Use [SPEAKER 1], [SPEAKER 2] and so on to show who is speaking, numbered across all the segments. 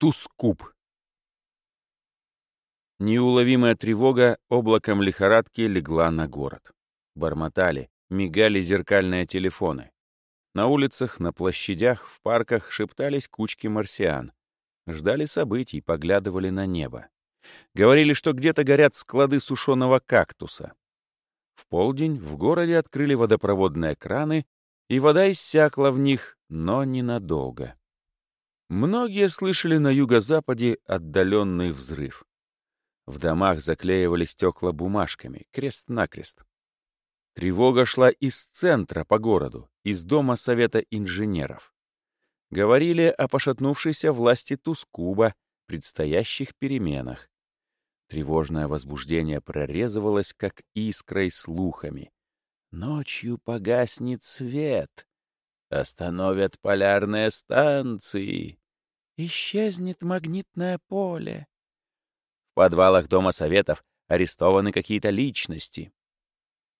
[SPEAKER 1] Тускуб. Неуловимая тревога облаком лихорадки легла на город. Бормотали, мигали зеркальные телефоны. На улицах, на площадях, в парках шептались кучки марсиан. Ждали событий, поглядывали на небо. Говорили, что где-то горят склады сушеного кактуса. В полдень в городе открыли водопроводные краны, и вода иссякла в них, но ненадолго. Многие слышали на юго-западе отдаленный взрыв. В домах заклеивали стекла бумажками, крест-накрест. Тревога шла из центра по городу, из дома Совета инженеров. Говорили о пошатнувшейся власти Тускуба, предстоящих переменах. Тревожное возбуждение прорезывалось, как искрой слухами. Ночью погаснет свет. Остановят полярные станции. Исчезнет магнитное поле. В подвалах Дома Советов арестованы какие-то личности.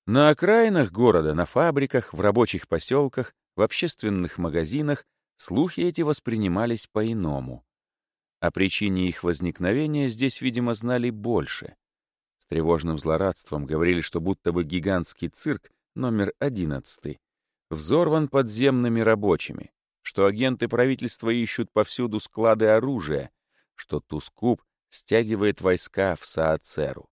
[SPEAKER 1] На окраинах города, на фабриках, в рабочих поселках, в общественных магазинах слухи эти воспринимались по-иному. О причине их возникновения здесь, видимо, знали больше. С тревожным злорадством говорили, что будто бы гигантский цирк номер 11 взорван подземными рабочими, что агенты правительства ищут повсюду склады оружия, что Тускуб стягивает войска в Саацеру.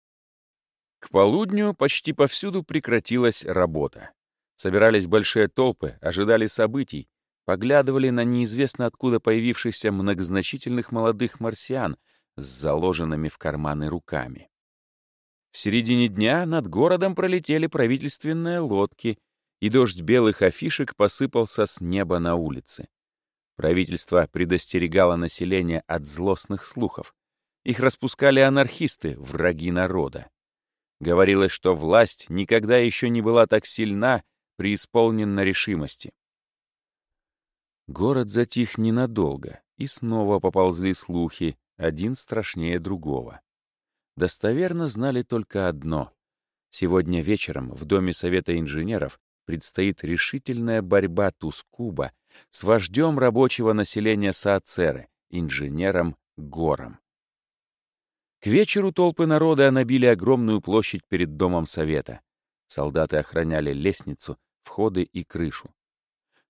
[SPEAKER 1] К полудню почти повсюду прекратилась работа. Собирались большие толпы, ожидали событий, поглядывали на неизвестно откуда появившихся многозначительных молодых марсиан с заложенными в карманы руками. В середине дня над городом пролетели правительственные лодки — и дождь белых афишек посыпался с неба на улице. Правительство предостерегало население от злостных слухов. Их распускали анархисты, враги народа. Говорилось, что власть никогда еще не была так сильна, преисполнена решимости. Город затих ненадолго, и снова поползли слухи, один страшнее другого. Достоверно знали только одно. Сегодня вечером в Доме Совета инженеров предстоит решительная борьба Тускуба с вождем рабочего населения Саацеры, инженером Гором. К вечеру толпы народа набили огромную площадь перед Домом Совета. Солдаты охраняли лестницу, входы и крышу.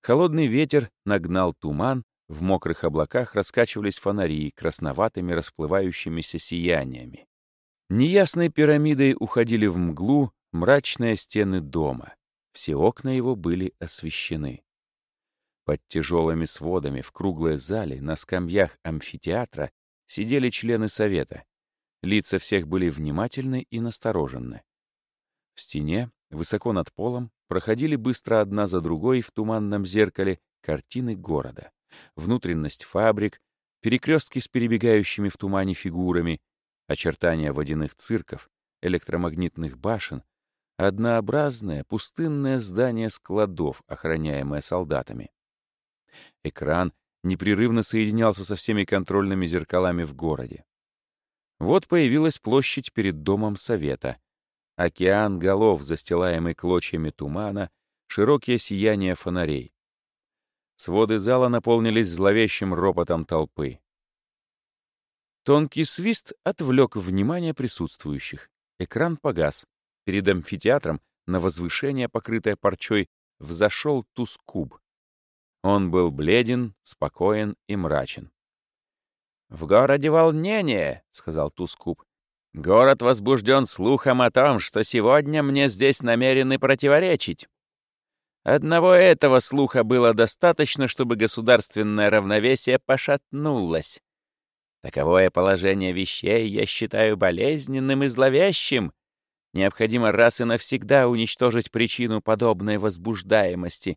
[SPEAKER 1] Холодный ветер нагнал туман, в мокрых облаках раскачивались фонари красноватыми расплывающимися сияниями. Неясной пирамидой уходили в мглу мрачные стены дома. Все окна его были освещены. Под тяжелыми сводами в круглой зале на скамьях амфитеатра сидели члены совета. Лица всех были внимательны и настороженны. В стене, высоко над полом, проходили быстро одна за другой в туманном зеркале картины города. Внутренность фабрик, перекрестки с перебегающими в тумане фигурами, очертания водяных цирков, электромагнитных башен, Однообразное, пустынное здание складов, охраняемое солдатами. Экран непрерывно соединялся со всеми контрольными зеркалами в городе. Вот появилась площадь перед Домом Совета. Океан голов, застилаемый клочьями тумана, широкие сияния фонарей. Своды зала наполнились зловещим ропотом толпы. Тонкий свист отвлек внимание присутствующих. Экран погас. Перед амфитеатром на возвышение, покрытое парчой, взошел Тускуб. Он был бледен, спокоен и мрачен. «В городе волнение», — сказал Тускуб. «Город возбужден слухом о том, что сегодня мне здесь намерены противоречить. Одного этого слуха было достаточно, чтобы государственное равновесие пошатнулось. Таковое положение вещей я считаю болезненным и зловещим, Необходимо раз и навсегда уничтожить причину подобной возбуждаемости.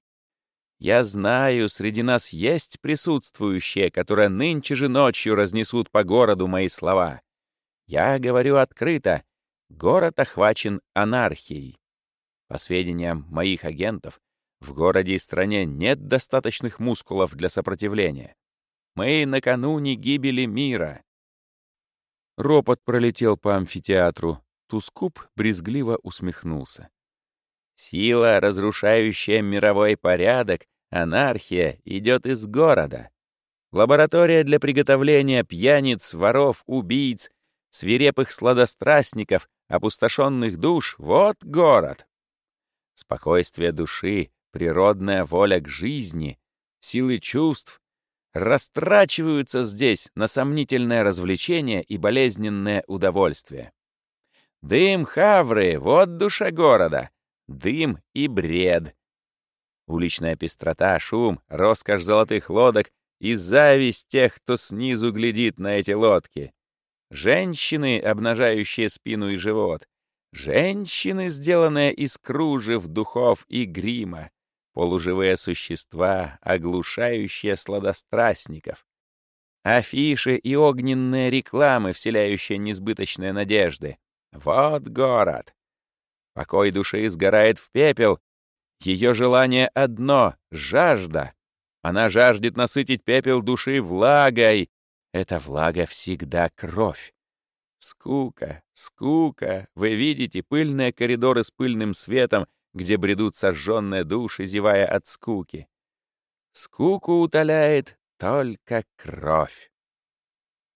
[SPEAKER 1] Я знаю, среди нас есть присутствующие, которые нынче же ночью разнесут по городу мои слова. Я говорю открыто. Город охвачен анархией. По сведениям моих агентов, в городе и стране нет достаточных мускулов для сопротивления. Мы накануне гибели мира. Ропот пролетел по амфитеатру. Тускуп брезгливо усмехнулся. «Сила, разрушающая мировой порядок, анархия, идет из города. лаборатория для приготовления пьяниц, воров, убийц, свирепых сладострастников, опустошенных душ — вот город. Спокойствие души, природная воля к жизни, силы чувств растрачиваются здесь на сомнительное развлечение и болезненное удовольствие. Дым хавры — вот душа города, дым и бред. Уличная пестрота, шум, роскошь золотых лодок и зависть тех, кто снизу глядит на эти лодки. Женщины, обнажающие спину и живот. Женщины, сделанные из кружев, духов и грима. Полуживые существа, оглушающие сладострастников. Афиши и огненные рекламы, вселяющие несбыточные надежды. Вот город. Покой души сгорает в пепел. Ее желание одно — жажда. Она жаждет насытить пепел души влагой. Эта влага всегда кровь. Скука, скука. Вы видите пыльные коридоры с пыльным светом, где бредут сожженные души, зевая от скуки. Скуку утоляет только кровь.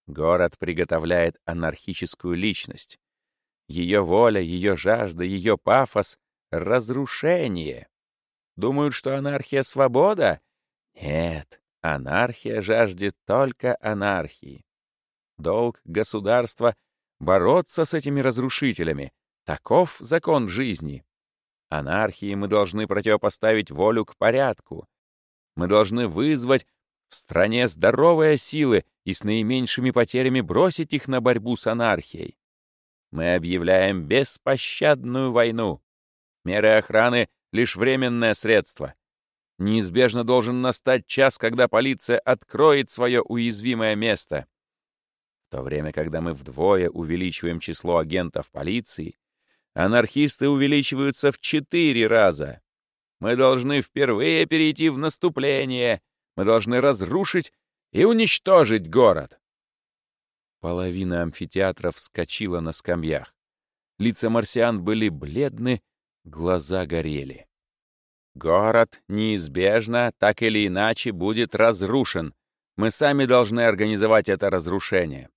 [SPEAKER 1] Город приготовляет анархическую личность. Ее воля, ее жажда, ее пафос — разрушение. Думают, что анархия — свобода? Нет, анархия жаждет только анархии. Долг государства — бороться с этими разрушителями. Таков закон жизни. Анархии мы должны противопоставить волю к порядку. Мы должны вызвать в стране здоровые силы и с наименьшими потерями бросить их на борьбу с анархией. Мы объявляем беспощадную войну. Меры охраны — лишь временное средство. Неизбежно должен настать час, когда полиция откроет свое уязвимое место. В то время, когда мы вдвое увеличиваем число агентов полиции, анархисты увеличиваются в четыре раза. Мы должны впервые перейти в наступление. Мы должны разрушить и уничтожить город. Половина амфитеатра вскочила на скамьях. Лица марсиан были бледны, глаза горели. Город неизбежно, так или иначе, будет разрушен. Мы сами должны организовать это разрушение.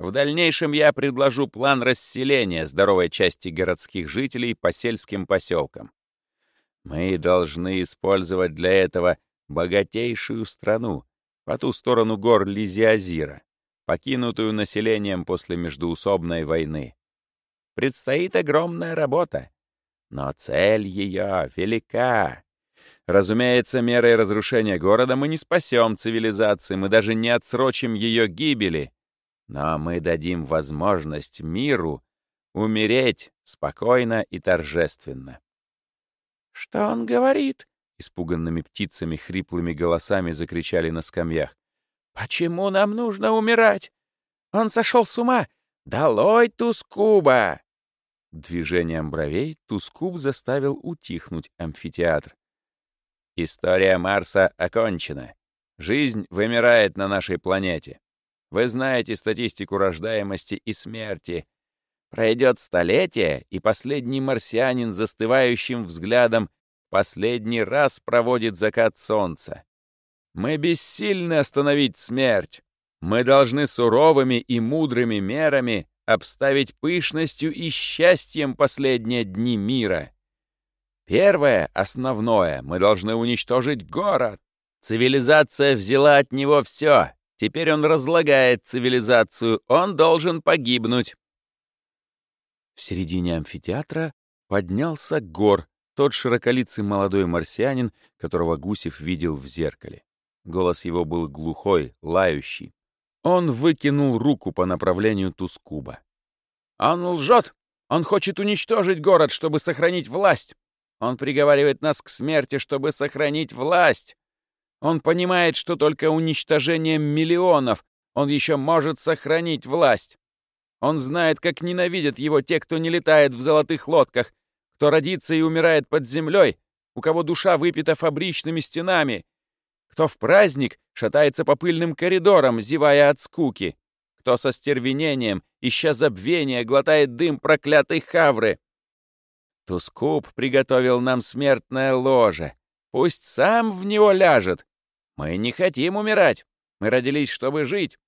[SPEAKER 1] В дальнейшем я предложу план расселения здоровой части городских жителей по сельским поселкам. Мы должны использовать для этого богатейшую страну по ту сторону гор Лизиазира, покинутую населением после междуусобной войны. Предстоит огромная работа. Но цель ее велика. Разумеется, мерой разрушения города мы не спасем цивилизации, мы даже не отсрочим ее гибели. Но мы дадим возможность миру умереть спокойно и торжественно. «Что он говорит?» — испуганными птицами хриплыми голосами закричали на скамьях. «Почему нам нужно умирать? Он сошел с ума! Долой Тускуба!» Движением бровей Тускуб заставил утихнуть амфитеатр. История Марса окончена. Жизнь вымирает на нашей планете. Вы знаете статистику рождаемости и смерти. Пройдет столетие, и последний марсианин застывающим взглядом последний раз проводит закат солнца. Мы бессильны остановить смерть. Мы должны суровыми и мудрыми мерами обставить пышностью и счастьем последние дни мира. Первое, основное, мы должны уничтожить город. Цивилизация взяла от него все. Теперь он разлагает цивилизацию, он должен погибнуть. В середине амфитеатра поднялся гор, тот широколицый молодой марсианин, которого Гусев видел в зеркале. Голос его был глухой, лающий. Он выкинул руку по направлению Тускуба. «Он лжет! Он хочет уничтожить город, чтобы сохранить власть! Он приговаривает нас к смерти, чтобы сохранить власть! Он понимает, что только уничтожением миллионов он еще может сохранить власть! Он знает, как ненавидят его те, кто не летает в золотых лодках, кто родится и умирает под землей, у кого душа выпита фабричными стенами, кто в праздник шатается по пыльным коридорам, зевая от скуки, кто со стервенением, ища забвения, глотает дым проклятой хавры. Тускуп приготовил нам смертное ложе. Пусть сам в него ляжет. Мы не хотим умирать. Мы родились, чтобы жить.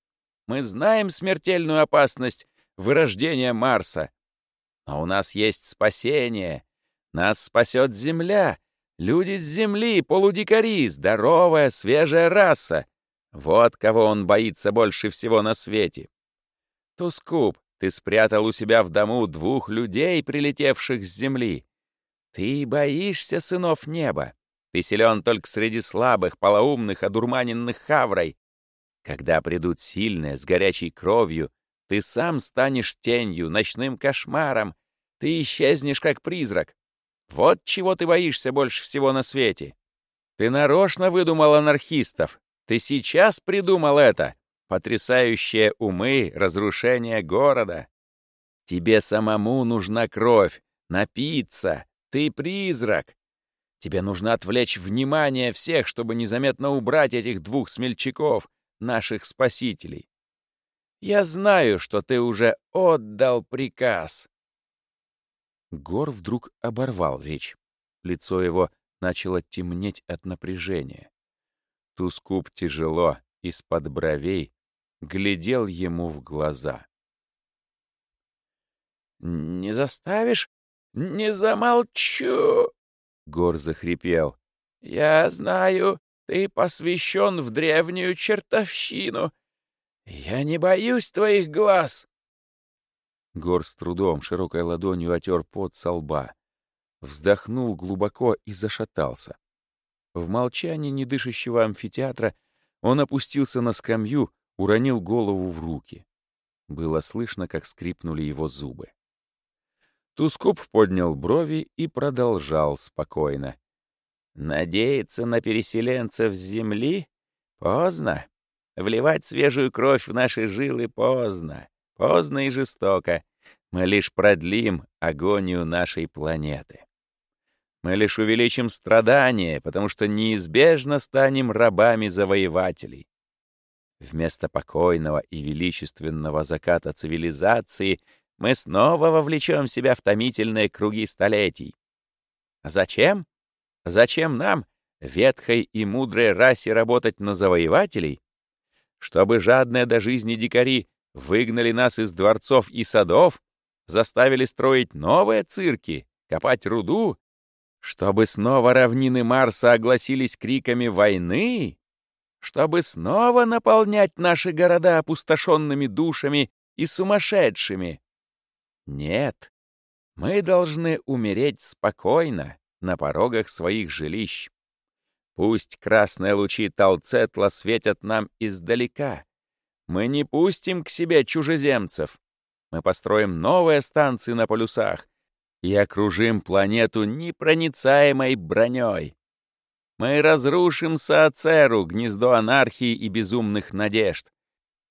[SPEAKER 1] Мы знаем смертельную опасность вырождения Марса. Но у нас есть спасение. Нас спасет Земля. Люди с Земли, полудикари, здоровая, свежая раса. Вот кого он боится больше всего на свете. Тускуб, ты спрятал у себя в дому двух людей, прилетевших с Земли. Ты боишься сынов неба. Ты силен только среди слабых, полоумных, одурманенных хаврой. Когда придут сильные, с горячей кровью, ты сам станешь тенью, ночным кошмаром. Ты исчезнешь, как призрак. Вот чего ты боишься больше всего на свете. Ты нарочно выдумал анархистов. Ты сейчас придумал это. Потрясающие умы, разрушение города. Тебе самому нужна кровь, напиться. Ты призрак. Тебе нужно отвлечь внимание всех, чтобы незаметно убрать этих двух смельчаков, наших спасителей. Я знаю, что ты уже отдал приказ. Гор вдруг оборвал речь. Лицо его начало темнеть от напряжения. Тускуп тяжело, из-под бровей, глядел ему в глаза. «Не заставишь? Не замолчу!» Гор захрипел. «Я знаю, ты посвящен в древнюю чертовщину. Я не боюсь твоих глаз!» Гор с трудом широкой ладонью отер пот со лба. Вздохнул глубоко и зашатался. В молчании недышащего амфитеатра он опустился на скамью, уронил голову в руки. Было слышно, как скрипнули его зубы. Тускуп поднял брови и продолжал спокойно. «Надеяться на переселенцев с земли? Поздно. Вливать свежую кровь в наши жилы поздно. Поздно и жестоко. Мы лишь продлим агонию нашей планеты. Мы лишь увеличим страдания, потому что неизбежно станем рабами завоевателей. Вместо покойного и величественного заката цивилизации мы снова вовлечем себя в томительные круги столетий. Зачем? Зачем нам, ветхой и мудрой расе, работать на завоевателей? Чтобы жадные до жизни дикари выгнали нас из дворцов и садов, заставили строить новые цирки, копать руду, чтобы снова равнины Марса огласились криками войны, чтобы снова наполнять наши города опустошенными душами и сумасшедшими. Нет, мы должны умереть спокойно на порогах своих жилищ. Пусть красные лучи Талцетла светят нам издалека. Мы не пустим к себе чужеземцев. Мы построим новые станции на полюсах и окружим планету непроницаемой броней. Мы разрушим Саацеру, гнездо анархии и безумных надежд.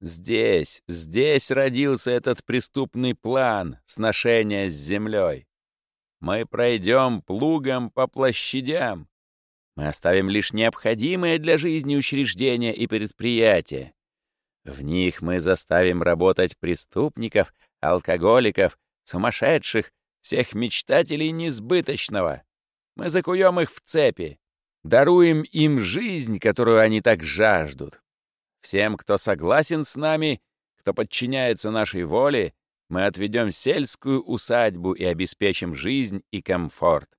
[SPEAKER 1] Здесь, здесь родился этот преступный план сношения с землей. Мы пройдем плугом по площадям. Мы оставим лишь необходимые для жизни учреждения и предприятия. В них мы заставим работать преступников, алкоголиков, сумасшедших, всех мечтателей несбыточного. Мы закуем их в цепи, даруем им жизнь, которую они так жаждут. Всем, кто согласен с нами, кто подчиняется нашей воле, мы отведем сельскую усадьбу и обеспечим жизнь и комфорт.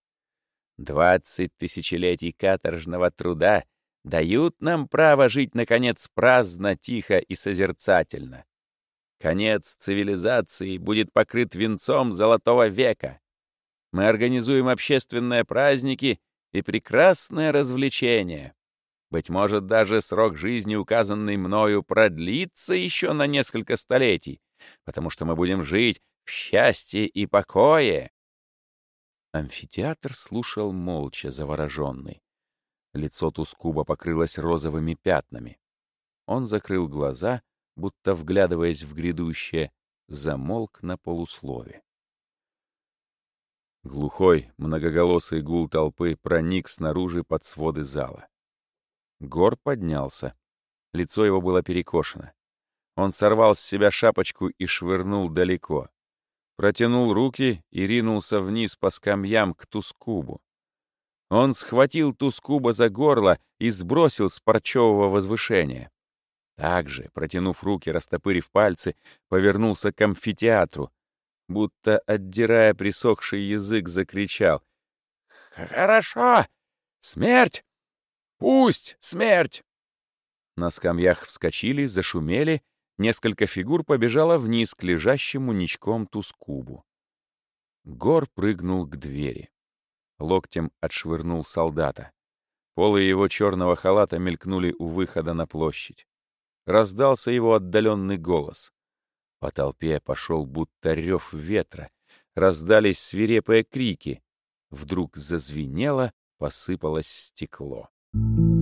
[SPEAKER 1] Двадцать тысячелетий каторжного труда дают нам право жить, наконец, праздно, тихо и созерцательно. Конец цивилизации будет покрыт венцом золотого века. Мы организуем общественные праздники и прекрасное развлечение. Быть может, даже срок жизни, указанный мною, продлится еще на несколько столетий, потому что мы будем жить в счастье и покое. Амфитеатр слушал молча, завороженный. Лицо Тускуба покрылось розовыми пятнами. Он закрыл глаза, будто вглядываясь в грядущее, замолк на полуслове. Глухой, многоголосый гул толпы проник снаружи под своды зала. Гор поднялся. Лицо его было перекошено. Он сорвал с себя шапочку и швырнул далеко. Протянул руки и ринулся вниз по скамьям к Тускубу. Он схватил Тускуба за горло и сбросил с парчевого возвышения. Также, протянув руки, растопырив пальцы, повернулся к амфитеатру, будто, отдирая присохший язык, закричал. «Хорошо! Смерть! Пусть смерть!» На скамьях вскочили, зашумели, несколько фигур побежало вниз к лежащему ничком Тускубу. Гор прыгнул к двери. Локтем отшвырнул солдата. Полы его черного халата мелькнули у выхода на площадь. Раздался его отдаленный голос. По толпе пошел будто рев ветра. Раздались свирепые крики. Вдруг зазвенело, посыпалось стекло. Thank you.